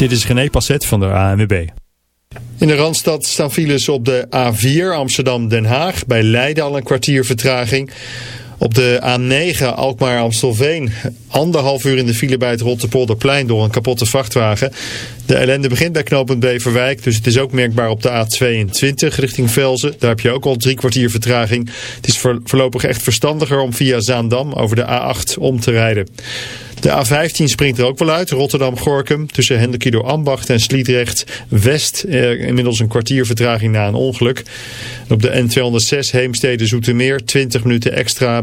Dit is René Passet van de ANWB. In de Randstad staan files op de A4 Amsterdam-Den Haag. Bij Leiden al een kwartier vertraging. Op de A9 Alkmaar-Amstelveen. Anderhalf uur in de file bij het Rotterpolderplein door een kapotte vrachtwagen. De ellende begint bij knooppunt Beverwijk. Dus het is ook merkbaar op de A22 richting Velzen. Daar heb je ook al drie kwartier vertraging. Het is voorlopig echt verstandiger om via Zaandam over de A8 om te rijden. De A15 springt er ook wel uit. Rotterdam-Gorkum tussen Hendekido Ambacht en Sliedrecht-West. inmiddels een kwartier vertraging na een ongeluk. op de N206 Heemstede-Zoetermeer 20 minuten extra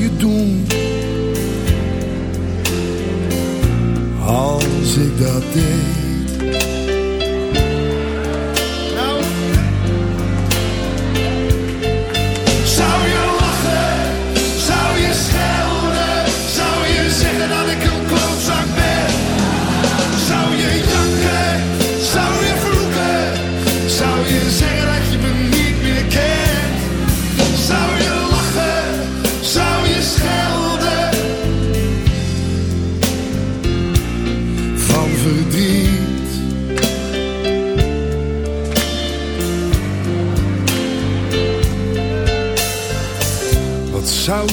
je doen als ik dat deed?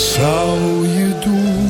zou je doen?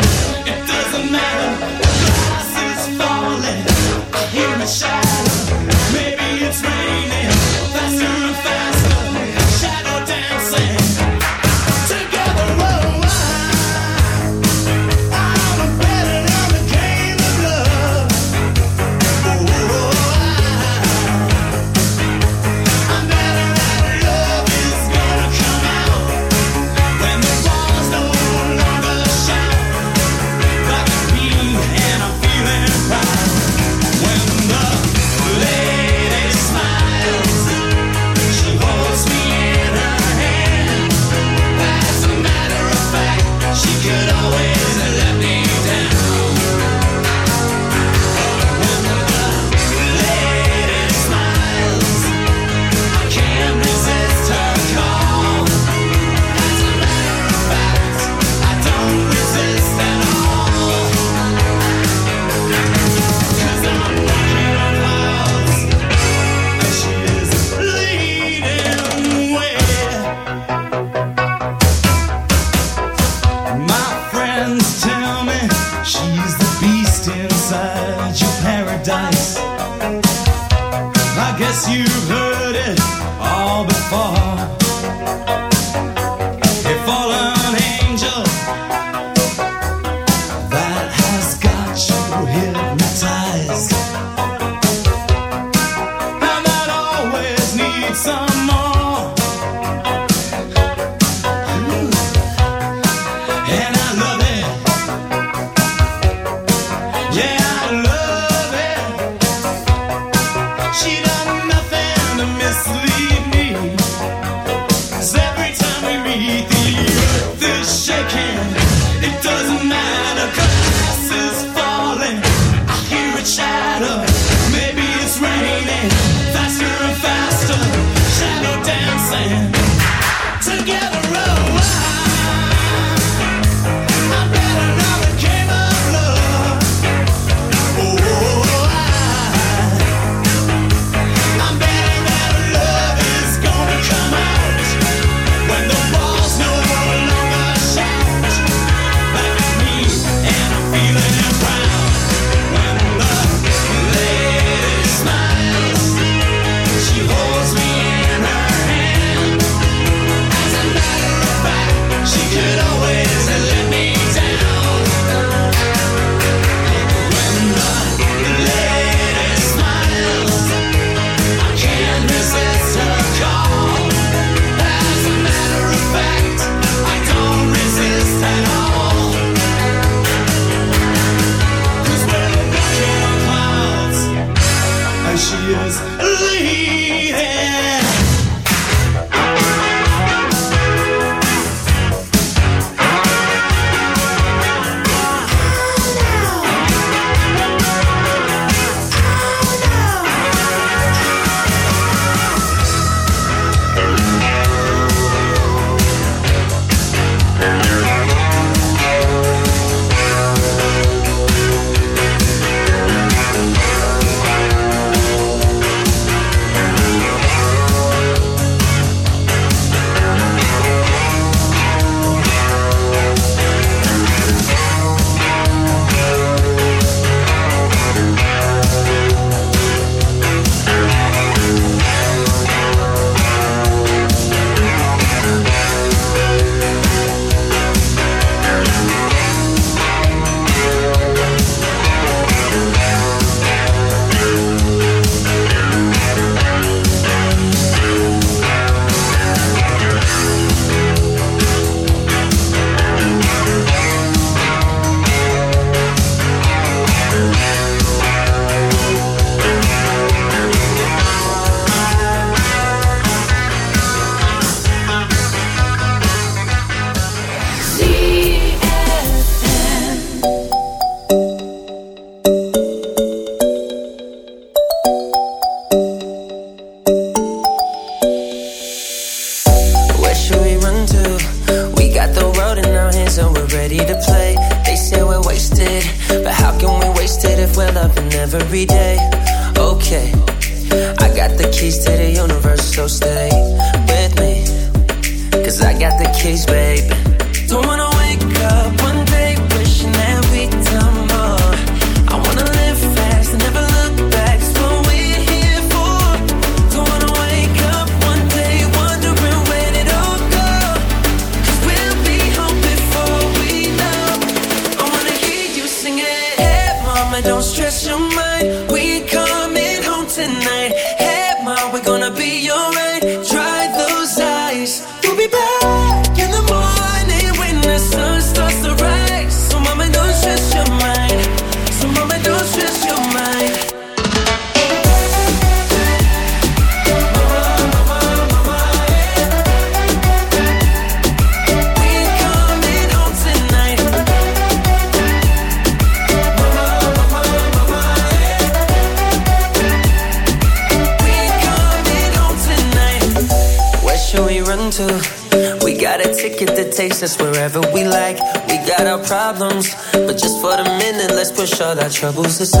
troubles aside.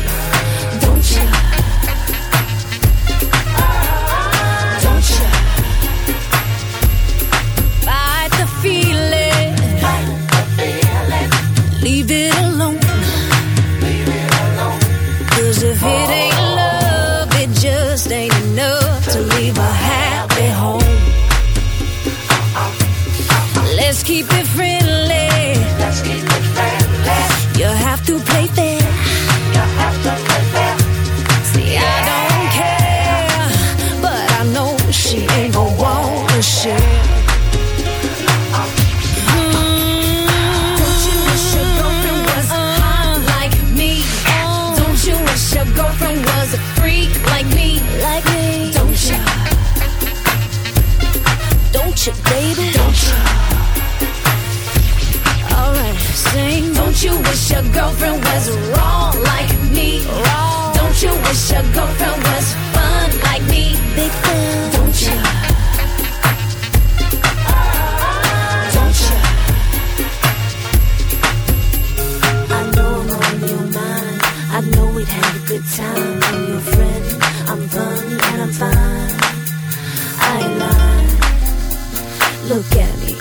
look at me.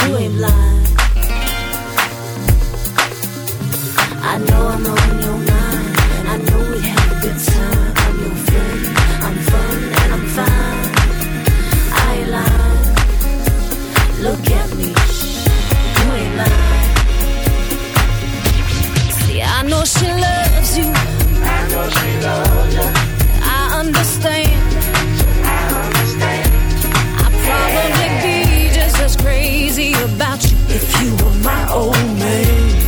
You ain't blind. I know I'm on your mind. I know we had a good time. I'm your friend. I'm fun and I'm fine. I ain't lying. Look at me. You ain't blind. See, I know she loves. my old maid.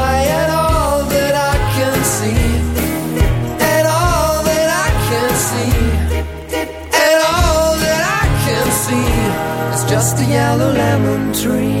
yellow lemon tree.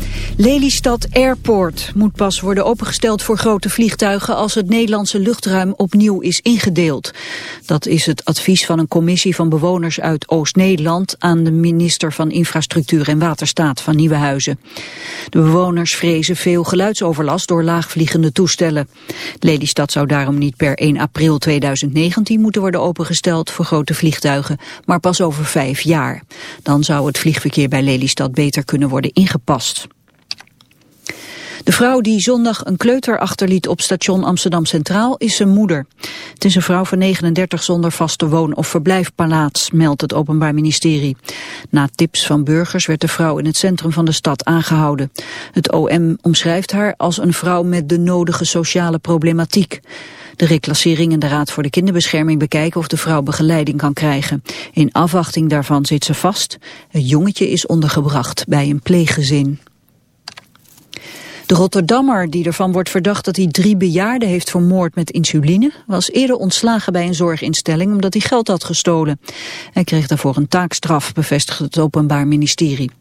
Lelystad Airport moet pas worden opengesteld voor grote vliegtuigen als het Nederlandse luchtruim opnieuw is ingedeeld. Dat is het advies van een commissie van bewoners uit Oost-Nederland aan de minister van Infrastructuur en Waterstaat van Nieuwehuizen. De bewoners vrezen veel geluidsoverlast door laagvliegende toestellen. Lelystad zou daarom niet per 1 april 2019 moeten worden opengesteld voor grote vliegtuigen, maar pas over vijf jaar. Dan zou het vliegverkeer bij Lelystad beter kunnen worden ingepast. De vrouw die zondag een kleuter achterliet op station Amsterdam Centraal is zijn moeder. Het is een vrouw van 39 zonder vaste woon- of verblijfplaats, meldt het Openbaar Ministerie. Na tips van burgers werd de vrouw in het centrum van de stad aangehouden. Het OM omschrijft haar als een vrouw met de nodige sociale problematiek. De reclassering en de Raad voor de Kinderbescherming bekijken of de vrouw begeleiding kan krijgen. In afwachting daarvan zit ze vast. Het jongetje is ondergebracht bij een pleeggezin. De Rotterdammer, die ervan wordt verdacht dat hij drie bejaarden heeft vermoord met insuline, was eerder ontslagen bij een zorginstelling omdat hij geld had gestolen. Hij kreeg daarvoor een taakstraf, bevestigt het Openbaar Ministerie.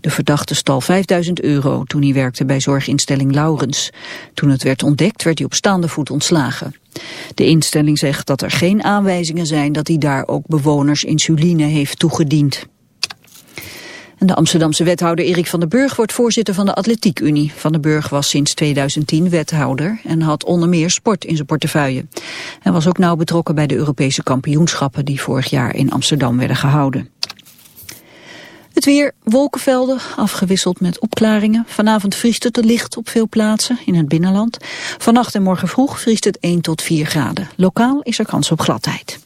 De verdachte stal 5000 euro toen hij werkte bij zorginstelling Laurens. Toen het werd ontdekt werd hij op staande voet ontslagen. De instelling zegt dat er geen aanwijzingen zijn dat hij daar ook bewoners insuline heeft toegediend. De Amsterdamse wethouder Erik van den Burg wordt voorzitter van de Atletiek Unie. Van den Burg was sinds 2010 wethouder en had onder meer sport in zijn portefeuille. Hij was ook nauw betrokken bij de Europese kampioenschappen die vorig jaar in Amsterdam werden gehouden. Het weer, wolkenvelden, afgewisseld met opklaringen. Vanavond vriest het licht op veel plaatsen in het binnenland. Vannacht en morgen vroeg vriest het 1 tot 4 graden. Lokaal is er kans op gladheid.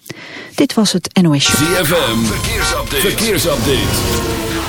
Dit was het NOS verkeersupdate. verkeersupdate.